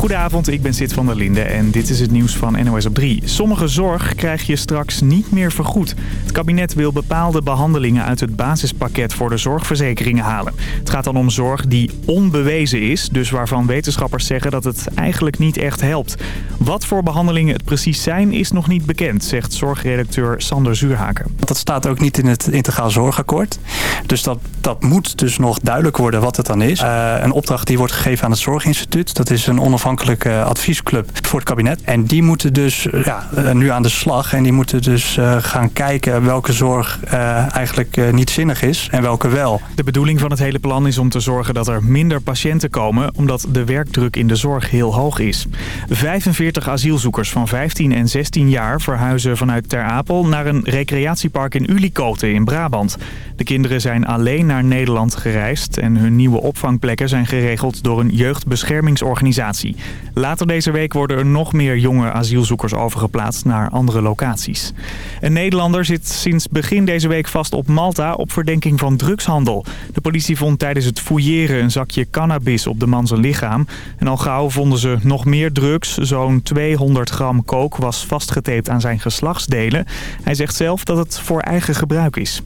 Goedenavond, ik ben Sid van der Linde en dit is het nieuws van NOS op 3. Sommige zorg krijg je straks niet meer vergoed. Het kabinet wil bepaalde behandelingen uit het basispakket voor de zorgverzekeringen halen. Het gaat dan om zorg die onbewezen is, dus waarvan wetenschappers zeggen dat het eigenlijk niet echt helpt. Wat voor behandelingen het precies zijn is nog niet bekend, zegt zorgredacteur Sander Zuurhaken. Dat staat ook niet in het integraal zorgakkoord. Dus dat, dat moet dus nog duidelijk worden wat het dan is. Uh, een opdracht die wordt gegeven aan het Zorginstituut. Dat is een onafhankelijke adviesclub voor het kabinet. En die moeten dus ja, eh, nu aan de slag. En die moeten dus uh, gaan kijken welke zorg uh, eigenlijk niet zinnig is en welke wel. De bedoeling van het hele plan is om te zorgen dat er minder patiënten komen... omdat de werkdruk in de zorg heel hoog is. 45 asielzoekers van 15 en 16 jaar verhuizen vanuit Ter Apel... naar een recreatiepark in Ulikoten in Brabant. De kinderen zijn alleen naar Nederland gereisd... en hun nieuwe opvangplekken zijn geregeld door een jeugdbeschermingsorganisatie. Later deze week worden er nog meer jonge asielzoekers overgeplaatst naar andere locaties. Een Nederlander zit sinds begin deze week vast op Malta op verdenking van drugshandel. De politie vond tijdens het fouilleren een zakje cannabis op de man zijn lichaam. En al gauw vonden ze nog meer drugs. Zo'n 200 gram kook was vastgetaped aan zijn geslachtsdelen. Hij zegt zelf dat het voor eigen gebruik is.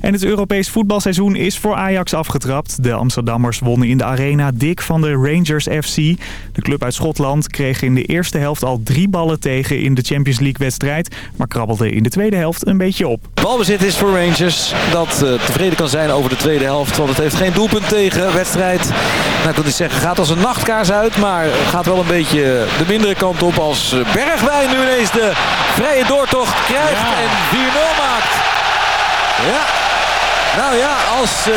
En het Europees voetbalseizoen is voor Ajax afgetrapt. De Amsterdammers wonnen in de arena dik van de Rangers FC. De club uit Schotland kreeg in de eerste helft al drie ballen tegen in de Champions League wedstrijd. Maar krabbelde in de tweede helft een beetje op. Balbezit is voor Rangers dat uh, tevreden kan zijn over de tweede helft. Want het heeft geen doelpunt tegen. Wedstrijd, nou ik wil niet zeggen, gaat als een nachtkaars uit. Maar gaat wel een beetje de mindere kant op als eh, Bergwijn nu ineens de vrije doortocht krijgt ja. en 4-0 maakt. Ja, nou ja, als uh,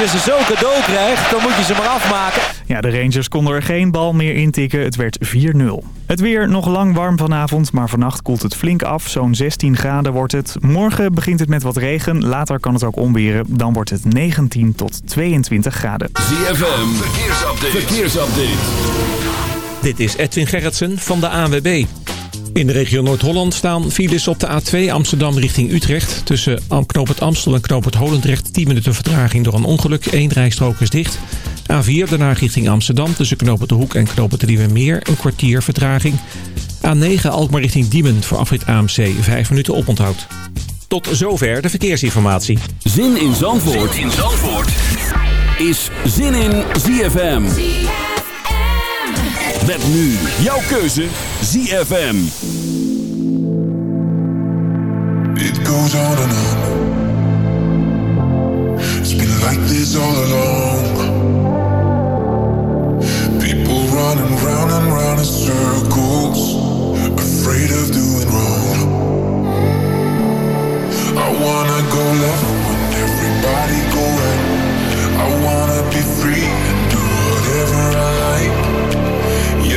je ze zo cadeau krijgt, dan moet je ze maar afmaken. Ja, de Rangers konden er geen bal meer intikken. Het werd 4-0. Het weer nog lang warm vanavond, maar vannacht koelt het flink af. Zo'n 16 graden wordt het. Morgen begint het met wat regen. Later kan het ook omweren. Dan wordt het 19 tot 22 graden. ZFM, verkeersupdate. verkeersupdate. Dit is Edwin Gerritsen van de ANWB. In de regio Noord-Holland staan files op de A2 Amsterdam richting Utrecht. Tussen Knoop Amstel en Knoop Holendrecht 10 minuten vertraging door een ongeluk. Eén rijstrook is dicht. A4 daarna richting Amsterdam tussen Knoop de Hoek en Knoop de Meer een kwartier vertraging. A9 Alkmaar richting Diemen voor afrit AMC 5 minuten oponthoud. Tot zover de verkeersinformatie. Zin in Zandvoort, zin in Zandvoort. is Zin in ZFM. Met nu jouw keuze ZFM. It goes on and on. It's been like this all along. People running round and round in circles. Afraid of doing wrong. I wanna go left when everybody go right. I wanna be free and do whatever I like.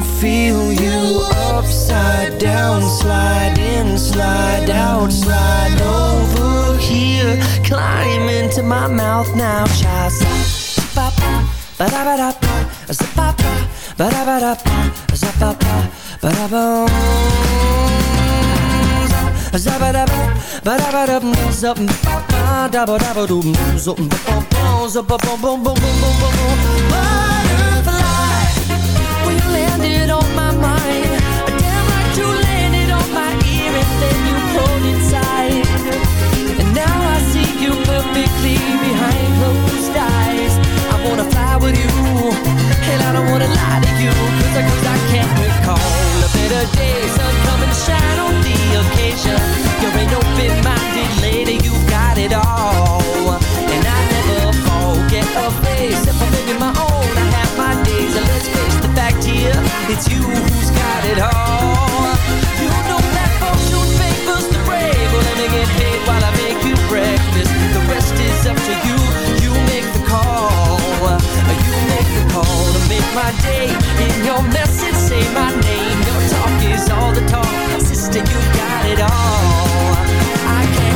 feel you upside down Slide in, slide out, slide over here. Climb into my mouth now Cha ba da ba da ba za ba ba ba da ba da ba za ba ba ba da ba za ba da ba ba da ba da ba za ba ba da ba da ba do za ba ba za ba ba ba ba ba ba face, if I'm living my own, it's you who's got it all. You know that fortune favors the brave, well let me get paid while I make you breakfast. The rest is up to you, you make the call. You make the call to make my day. In your message, say my name. Your talk is all the talk. Sister, you got it all. I can't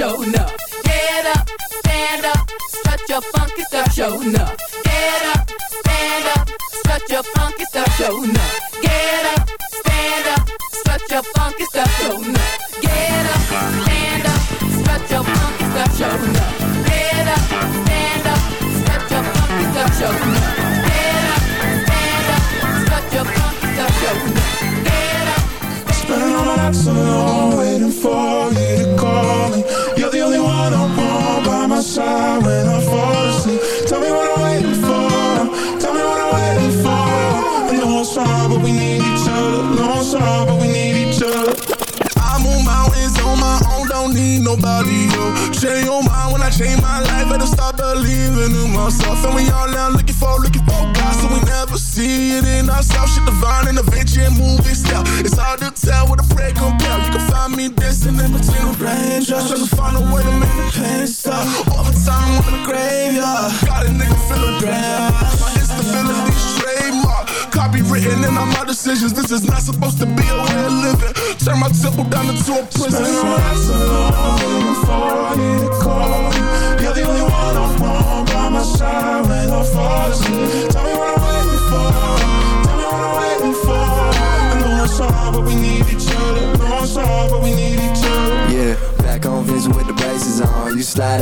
show enough. Get up, stand up, shut your funky stuff, show enough.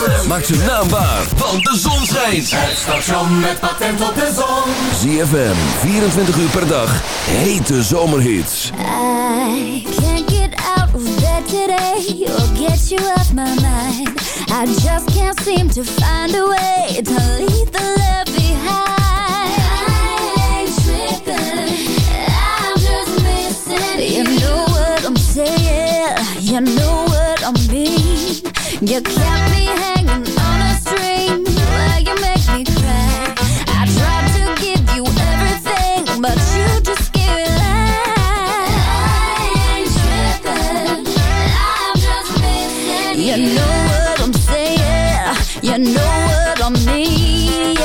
Maak zijn naam waar, want de zon schijnt. Het station met patent op de zon. ZFM, 24 uur per dag. Hete zomerhits. I can't get out of bed today or get you off my mind. I just can't seem to find a way to leave the love behind. I ain't tripping, I'm just missing you. know what I'm saying, you know. You kept me hanging on a string, you make me cry. I tried to give you everything, but you just give it You know what I'm saying, you know what I mean,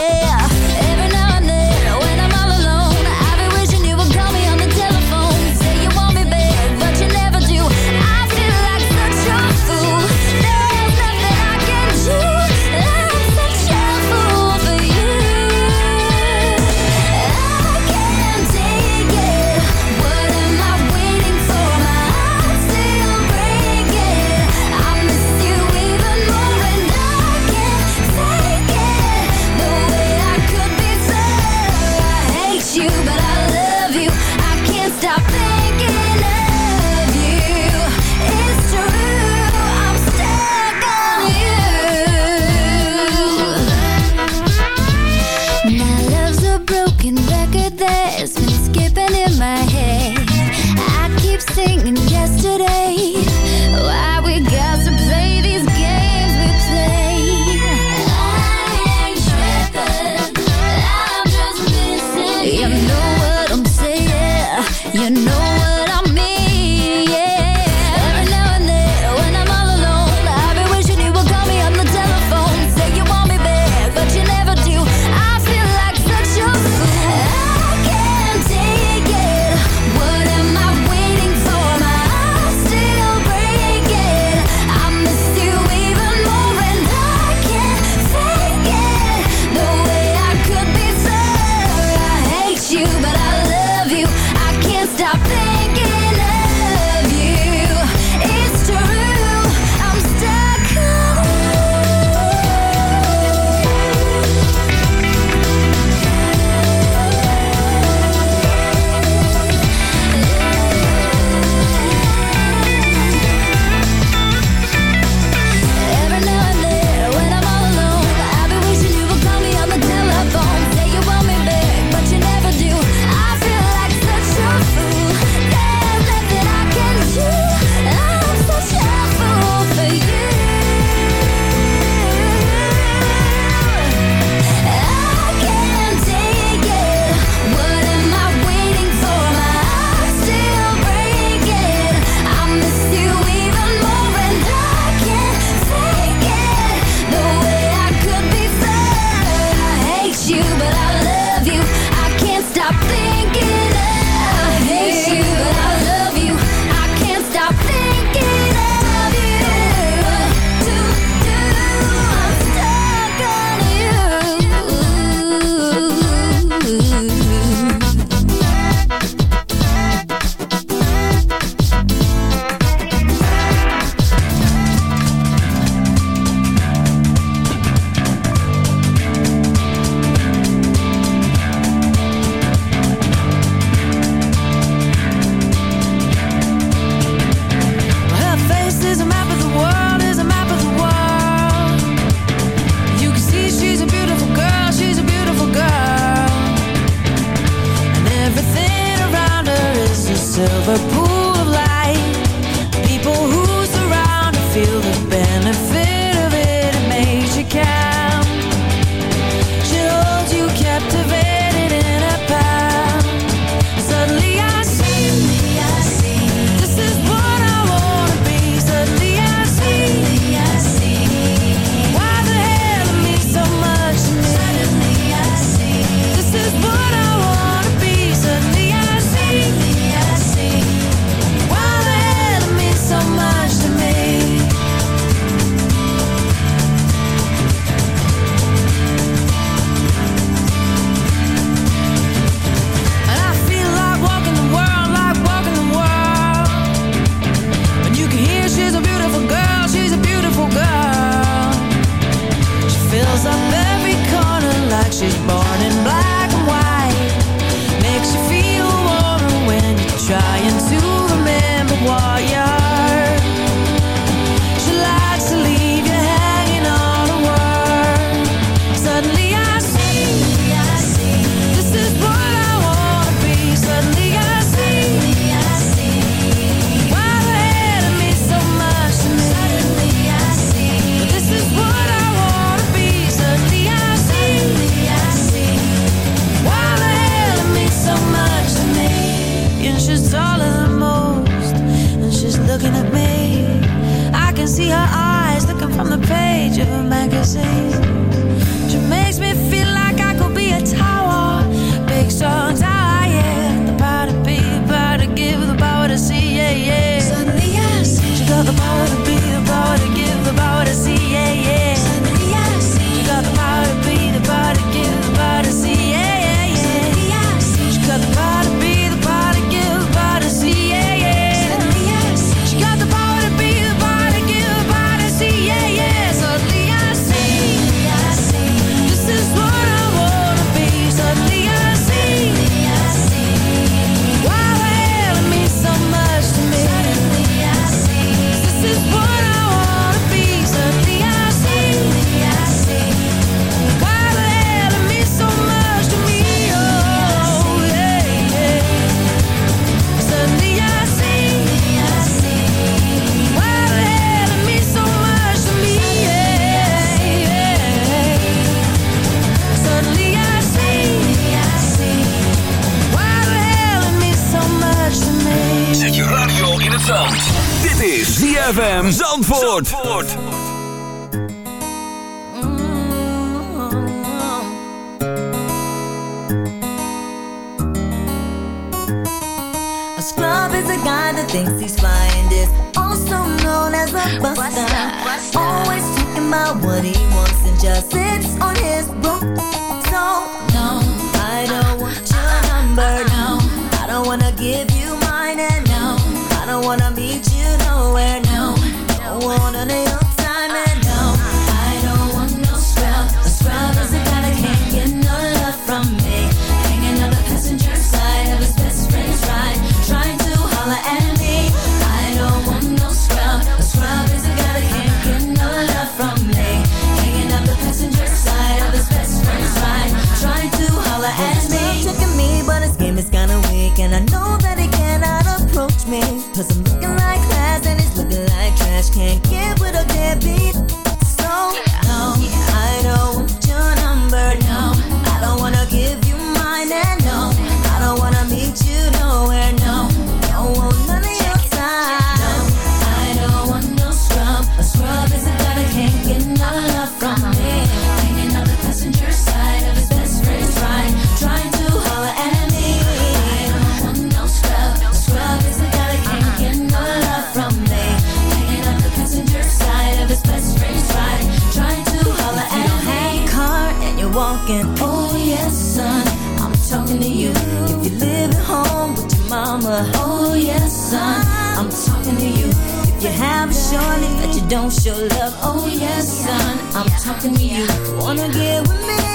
talk to me. Wanna get with me?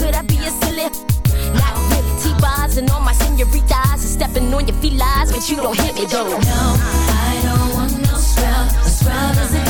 could I be a silly? Not with T-bars and all my senoritas and stepping on your feet, lies, but you don't hit me though. No, I don't want no scrub. A scrub is a